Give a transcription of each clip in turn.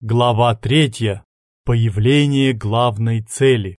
Глава третья. Появление главной цели.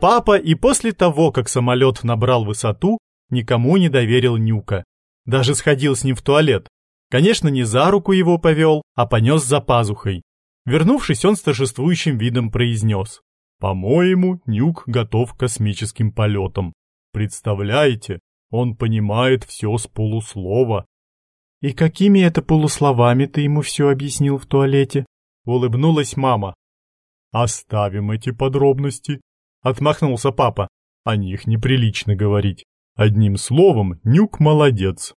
Папа и после того, как самолет набрал высоту, никому не доверил Нюка. Даже сходил с ним в туалет. Конечно, не за руку его повел, а понес за пазухой. Вернувшись, он с торжествующим видом произнес. «По-моему, Нюк готов к космическим полетам. Представляете, он понимает все с полуслова». «И какими это полусловами ты ему все объяснил в туалете?» — улыбнулась мама. «Оставим эти подробности», — отмахнулся папа. «О них неприлично говорить. Одним словом, Нюк молодец.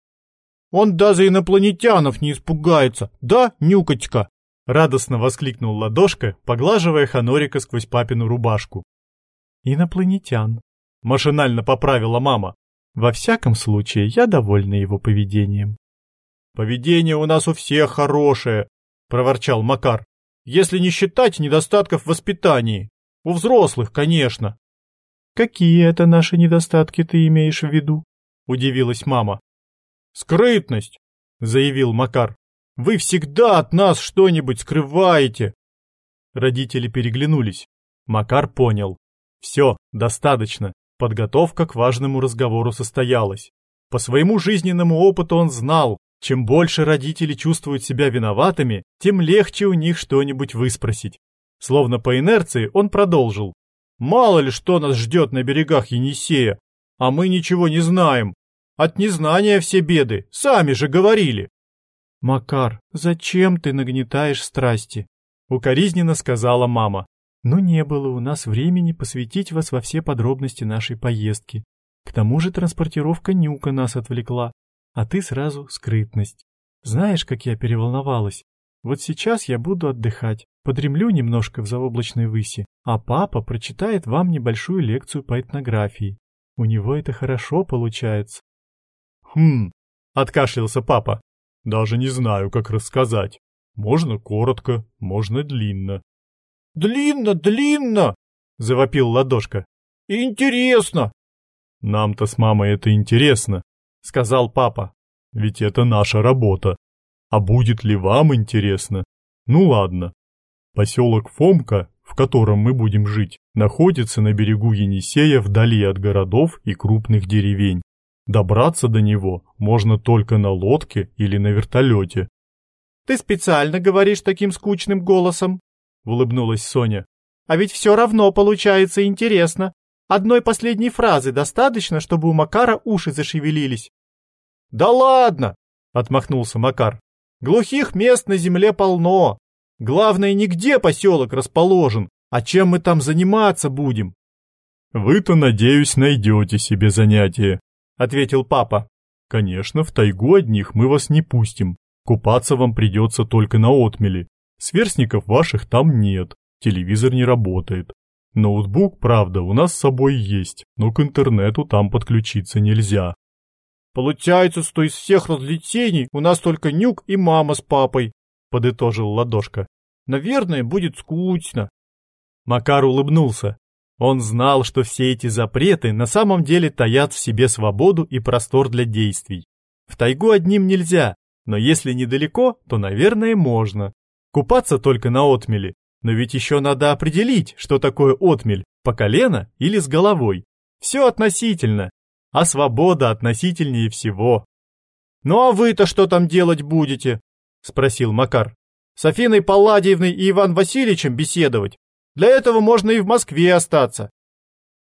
Он даже инопланетянов не испугается, да, Нюкочка? Радостно воскликнул Ладошка, поглаживая Ханорика сквозь папину рубашку. Инопланетян. Машинально поправила мама. Во всяком случае, я довольна его поведением. Поведение у нас у всех хорошее, проворчал Макар. Если не считать недостатков в воспитании. У взрослых, конечно. Какие это наши недостатки ты имеешь в виду? Удивилась мама. Скрытность, заявил Макар. Вы всегда от нас что-нибудь скрываете. Родители переглянулись. Макар понял. Все, достаточно. Подготовка к важному разговору состоялась. По своему жизненному опыту он знал, чем больше родители чувствуют себя виноватыми, тем легче у них что-нибудь выспросить. Словно по инерции он продолжил. Мало ли что нас ждет на берегах Енисея, а мы ничего не знаем. От незнания все беды, сами же говорили. Макар, зачем ты нагнетаешь страсти? Укоризненно сказала мама. Но не было у нас времени посвятить вас во все подробности нашей поездки. К тому же транспортировка Нюка нас отвлекла, а ты сразу скрытность. Знаешь, как я переволновалась? Вот сейчас я буду отдыхать, подремлю немножко в заоблачной выси, а папа прочитает вам небольшую лекцию по этнографии. У него это хорошо получается. Хм, откашлялся папа. Даже не знаю, как рассказать. Можно коротко, можно длинно. Длинно, длинно, завопил Ладошка. Интересно. Нам-то с мамой это интересно, сказал папа. Ведь это наша работа. А будет ли вам интересно? Ну ладно. Поселок Фомка, в котором мы будем жить, находится на берегу Енисея вдали от городов и крупных деревень. Добраться до него можно только на лодке или на вертолете. «Ты специально говоришь таким скучным голосом?» — улыбнулась Соня. «А ведь все равно получается интересно. Одной последней фразы достаточно, чтобы у Макара уши зашевелились». «Да ладно!» — отмахнулся Макар. Глухих мест на земле полно. Главное, не где поселок расположен, а чем мы там заниматься будем. Вы-то, надеюсь, найдете себе занятие, ответил папа. Конечно, в тайгу одних мы вас не пустим. Купаться вам придется только на отмеле. Сверстников ваших там нет, телевизор не работает. Ноутбук, правда, у нас с собой есть, но к интернету там подключиться нельзя. Получается, что из всех развлечений у нас только Нюк и мама с папой, подытожил Ладошка. Наверное, будет скучно. Макар улыбнулся. Он знал, что все эти запреты на самом деле таят в себе свободу и простор для действий. В тайгу одним нельзя, но если недалеко, то, наверное, можно. Купаться только на отмеле, но ведь еще надо определить, что такое отмель, по колено или с головой. Все относительно, а свобода относительнее всего. «Ну а вы-то что там делать будете?» — спросил Макар. «С Афиной Палладиевной и Иван Васильевичем беседовать? Для этого можно и в Москве остаться».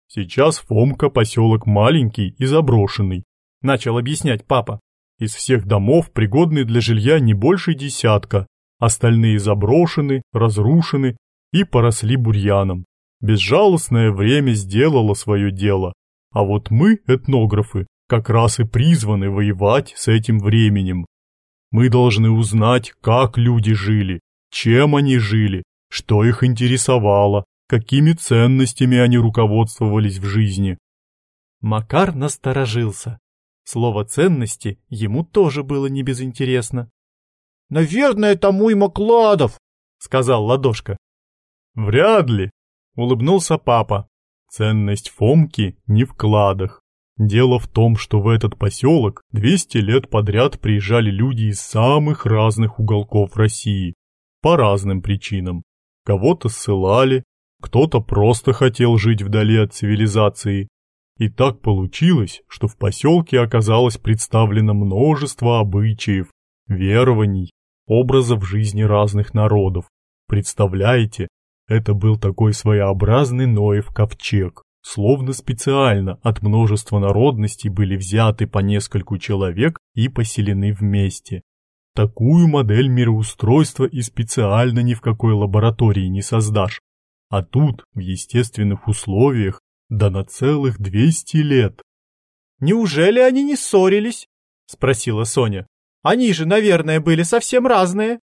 «Сейчас Фомка поселок маленький и заброшенный», — начал объяснять папа. «Из всех домов пригодны для жилья не больше десятка, остальные заброшены, разрушены и поросли бурьяном. Безжалостное время сделало свое дело, а вот мы, этнографы, как раз и призваны воевать с этим временем. Мы должны узнать, как люди жили, чем они жили, что их интересовало, какими ценностями они руководствовались в жизни. Макар насторожился. Слово «ценности» ему тоже было не безинтересно. Наверное, тому и Макладов, сказал Ладошка. Вряд ли, улыбнулся папа. Ценность Фомки не в кладах. Дело в том, что в этот поселок 200 лет подряд приезжали люди из самых разных уголков России. По разным причинам. Кого-то ссылали, кто-то просто хотел жить вдали от цивилизации. И так получилось, что в поселке оказалось представлено множество обычаев, верований, образов жизни разных народов. Представляете, это был такой своеобразный Ноев ковчег. Словно специально от множества народностей были взяты по нескольку человек и поселены вместе. Такую модель мироустройства и специально ни в какой лаборатории не создашь. А тут, в естественных условиях, да на целых 200 лет. «Неужели они не ссорились?» — спросила Соня. «Они же, наверное, были совсем разные».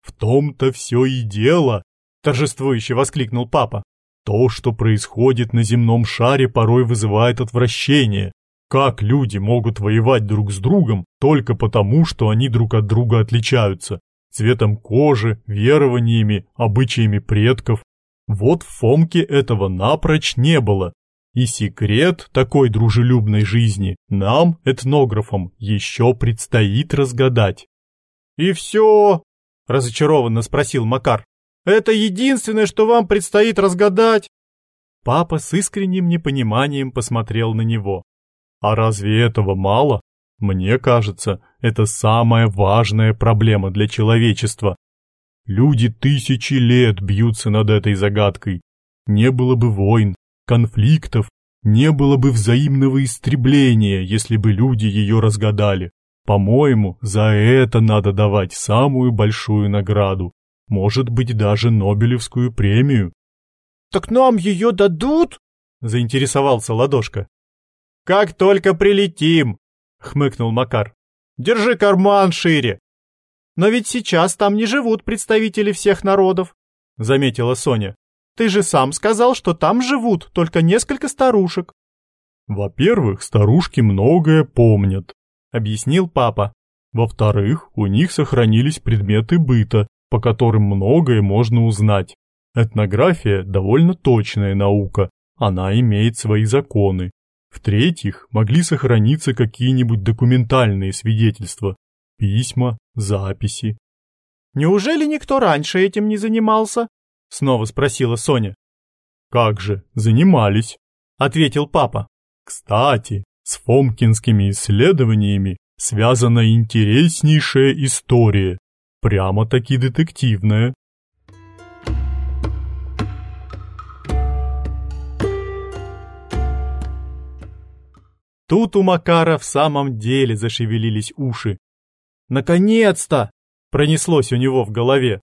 «В том-то все и дело», — торжествующе воскликнул папа. То, что происходит на земном шаре, порой вызывает отвращение. Как люди могут воевать друг с другом только потому, что они друг от друга отличаются? Цветом кожи, верованиями, обычаями предков. Вот в Фомке этого напрочь не было. И секрет такой дружелюбной жизни нам, этнографам, еще предстоит разгадать. «И все?» – разочарованно спросил Макар. Это единственное, что вам предстоит разгадать. Папа с искренним непониманием посмотрел на него. А разве этого мало? Мне кажется, это самая важная проблема для человечества. Люди тысячи лет бьются над этой загадкой. Не было бы войн, конфликтов, не было бы взаимного истребления, если бы люди ее разгадали. По-моему, за это надо давать самую большую награду может быть, даже Нобелевскую премию. «Так нам ее дадут?» — заинтересовался Ладошка. «Как только прилетим!» — хмыкнул Макар. «Держи карман шире!» «Но ведь сейчас там не живут представители всех народов», — заметила Соня. «Ты же сам сказал, что там живут только несколько старушек». «Во-первых, старушки многое помнят», — объяснил папа. «Во-вторых, у них сохранились предметы быта, по которым многое можно узнать. Этнография довольно точная наука, она имеет свои законы. В-третьих, могли сохраниться какие-нибудь документальные свидетельства, письма, записи. «Неужели никто раньше этим не занимался?» — снова спросила Соня. «Как же, занимались», — ответил папа. «Кстати, с фомкинскими исследованиями связана интереснейшая история. Прямо-таки детективная. Тут у Макара в самом деле зашевелились уши. «Наконец-то!» — пронеслось у него в голове.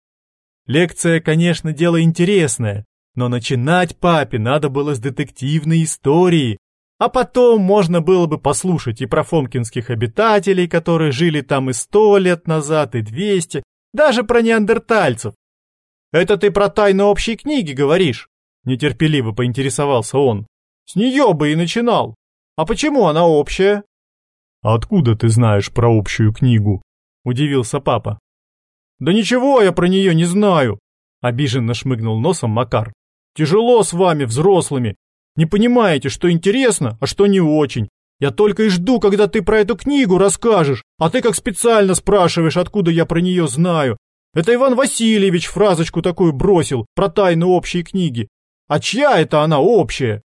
Лекция, конечно, дело интересное, но начинать папе надо было с детективной истории, а потом можно было бы послушать и про фомкинских обитателей, которые жили там и сто лет назад, и двести, даже про неандертальцев. «Это ты про тайны общей книги говоришь?» Нетерпеливо поинтересовался он. «С нее бы и начинал. А почему она общая?» «Откуда ты знаешь про общую книгу?» Удивился папа. «Да ничего я про нее не знаю!» Обиженно шмыгнул носом Макар. «Тяжело с вами, взрослыми. Не понимаете, что интересно, а что не очень. Я только и жду, когда ты про эту книгу расскажешь, а ты как специально спрашиваешь, откуда я про нее знаю. Это Иван Васильевич фразочку такую бросил про тайны общей книги. А чья это она общая?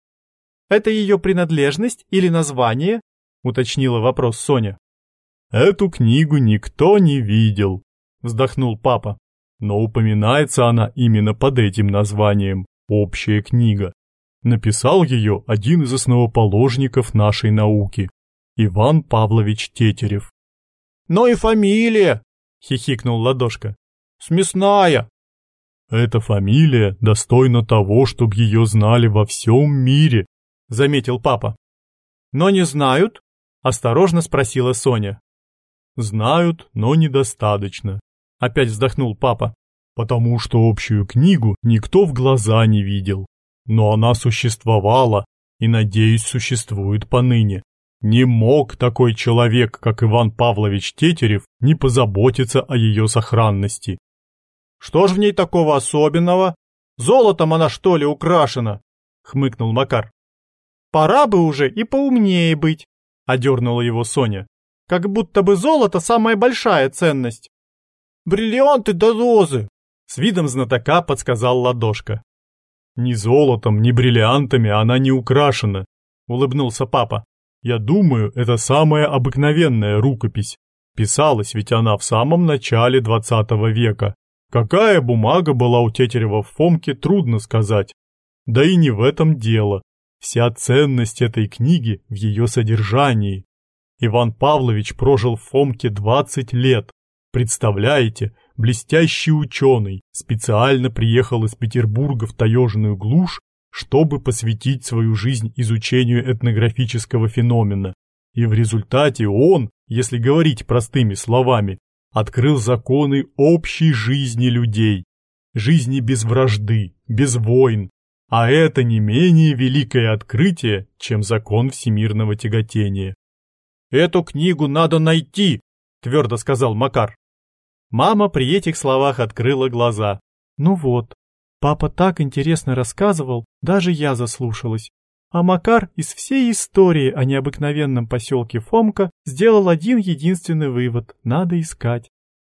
Это ее принадлежность или название? Уточнила вопрос Соня. Эту книгу никто не видел, вздохнул папа. Но упоминается она именно под этим названием «Общая книга». Написал ее один из основоположников нашей науки, Иван Павлович Тетерев. «Ну и фамилия!» — хихикнул Ладошка. «Смесная!» «Эта фамилия достойна того, чтобы ее знали во всем мире», — заметил папа. «Но не знают?» — осторожно спросила Соня. «Знают, но недостаточно», — опять вздохнул папа. «Потому что общую книгу никто в глаза не видел. Но она существовала и, надеюсь, существует поныне. Не мог такой человек, как Иван Павлович Тетерев, не позаботиться о ее сохранности. Что ж в ней такого особенного? Золотом она что ли украшена? хмыкнул Макар. Пора бы уже и поумнее быть, одернула его Соня. Как будто бы золото самая большая ценность. Бриллианты до розы, с видом знатока подсказал Ладошка. Ни золотом, ни бриллиантами она не украшена, улыбнулся папа. Я думаю, это самая обыкновенная рукопись. Писалась ведь она в самом начале двадцатого века. Какая бумага была у Тетерева в Фомке, трудно сказать. Да и не в этом дело. Вся ценность этой книги в ее содержании. Иван Павлович прожил в Фомке 20 лет. Представляете, блестящий ученый специально приехал из Петербурга в таежную глушь, чтобы посвятить свою жизнь изучению этнографического феномена. И в результате он, если говорить простыми словами, открыл законы общей жизни людей, жизни без вражды, без войн, а это не менее великое открытие, чем закон всемирного тяготения. «Эту книгу надо найти», — твердо сказал Макар. Мама при этих словах открыла глаза. «Ну вот, папа так интересно рассказывал, даже я заслушалась. А Макар из всей истории о необыкновенном поселке Фомка сделал один единственный вывод – надо искать.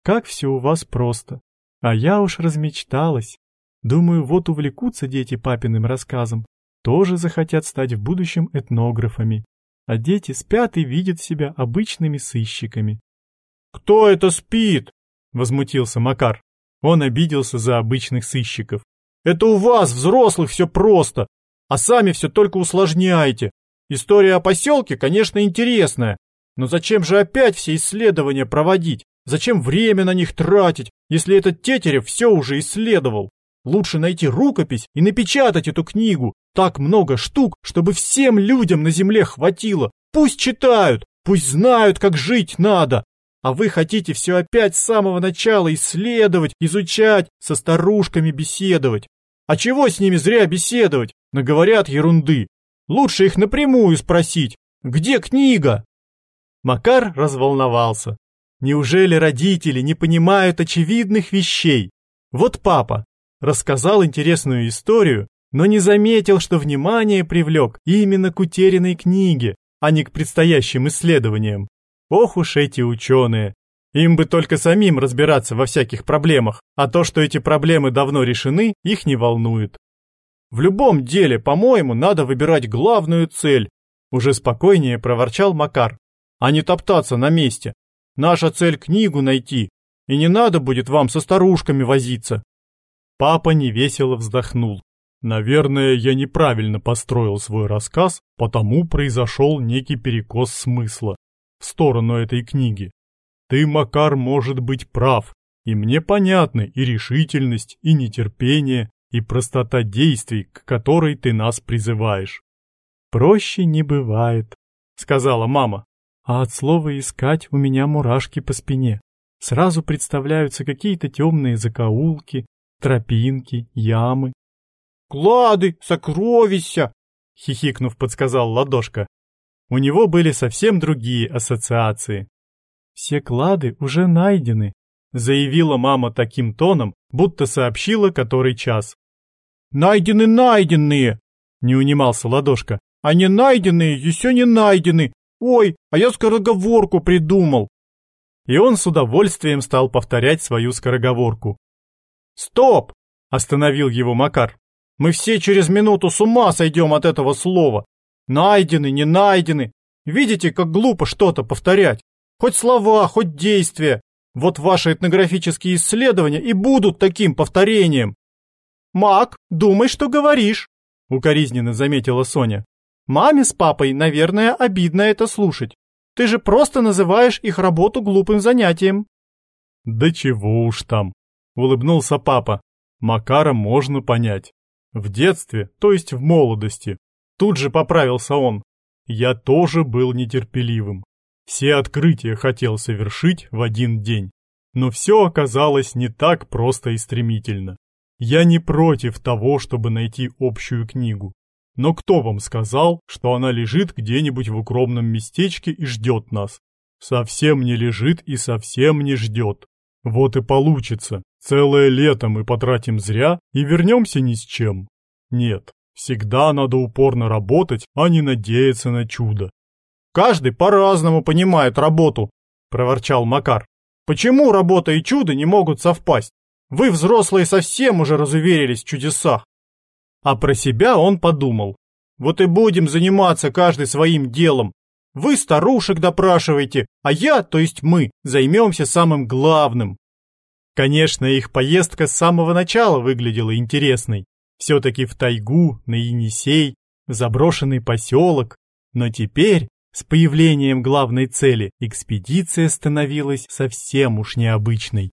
Как все у вас просто. А я уж размечталась. Думаю, вот увлекутся дети папиным рассказом, тоже захотят стать в будущем этнографами. А дети спят и видят себя обычными сыщиками. «Кто это спит?» – возмутился Макар. Он обиделся за обычных сыщиков. «Это у вас, взрослых, все просто а сами все только усложняете. История о поселке, конечно, интересная, но зачем же опять все исследования проводить? Зачем время на них тратить, если этот Тетерев все уже исследовал? Лучше найти рукопись и напечатать эту книгу. Так много штук, чтобы всем людям на земле хватило. Пусть читают, пусть знают, как жить надо. А вы хотите все опять с самого начала исследовать, изучать, со старушками беседовать. А чего с ними зря беседовать? Наговорят ерунды. Лучше их напрямую спросить. Где книга? Макар разволновался. Неужели родители не понимают очевидных вещей? Вот папа рассказал интересную историю, но не заметил, что внимание привлек именно к утерянной книге, а не к предстоящим исследованиям. Ох уж эти ученые, им бы только самим разбираться во всяких проблемах, а то, что эти проблемы давно решены, их не волнует. В любом деле, по-моему, надо выбирать главную цель, уже спокойнее проворчал Макар, а не топтаться на месте. Наша цель книгу найти, и не надо будет вам со старушками возиться. Папа невесело вздохнул. Наверное, я неправильно построил свой рассказ, потому произошел некий перекос смысла в сторону этой книги. Ты, Макар, может быть прав, и мне понятны и решительность, и нетерпение, и простота действий, к которой ты нас призываешь. Проще не бывает, сказала мама. А от слова искать у меня мурашки по спине. Сразу представляются какие-то темные закоулки, тропинки, ямы. Клады, сокровища, хихикнув, подсказал Ладошка. У него были совсем другие ассоциации. «Все клады уже найдены», — заявила мама таким тоном, будто сообщила который час. «Найдены найденные!» — не унимался Ладошка. «А не найденные еще не найдены! Ой, а я скороговорку придумал!» И он с удовольствием стал повторять свою скороговорку. «Стоп!» — остановил его Макар. «Мы все через минуту с ума сойдем от этого слова. Найдены, не найдены. Видите, как глупо что-то повторять? Хоть слова, хоть действия. Вот ваши этнографические исследования и будут таким повторением. Мак, думай, что говоришь, укоризненно заметила Соня. Маме с папой, наверное, обидно это слушать. Ты же просто называешь их работу глупым занятием. Да чего уж там, улыбнулся папа. Макара можно понять. В детстве, то есть в молодости. Тут же поправился он. Я тоже был нетерпеливым. Все открытия хотел совершить в один день. Но все оказалось не так просто и стремительно. Я не против того, чтобы найти общую книгу. Но кто вам сказал, что она лежит где-нибудь в укромном местечке и ждет нас? Совсем не лежит и совсем не ждет. Вот и получится. Целое лето мы потратим зря и вернемся ни с чем. Нет, всегда надо упорно работать, а не надеяться на чудо. Каждый по-разному понимает работу, проворчал Макар. Почему работа и чудо не могут совпасть? Вы, взрослые, совсем уже разуверились в чудесах. А про себя он подумал. Вот и будем заниматься каждый своим делом. Вы старушек допрашиваете, а я, то есть мы, займемся самым главным. Конечно, их поездка с самого начала выглядела интересной. Все-таки в тайгу, на Енисей, в заброшенный поселок. Но теперь, с появлением главной цели, экспедиция становилась совсем уж необычной.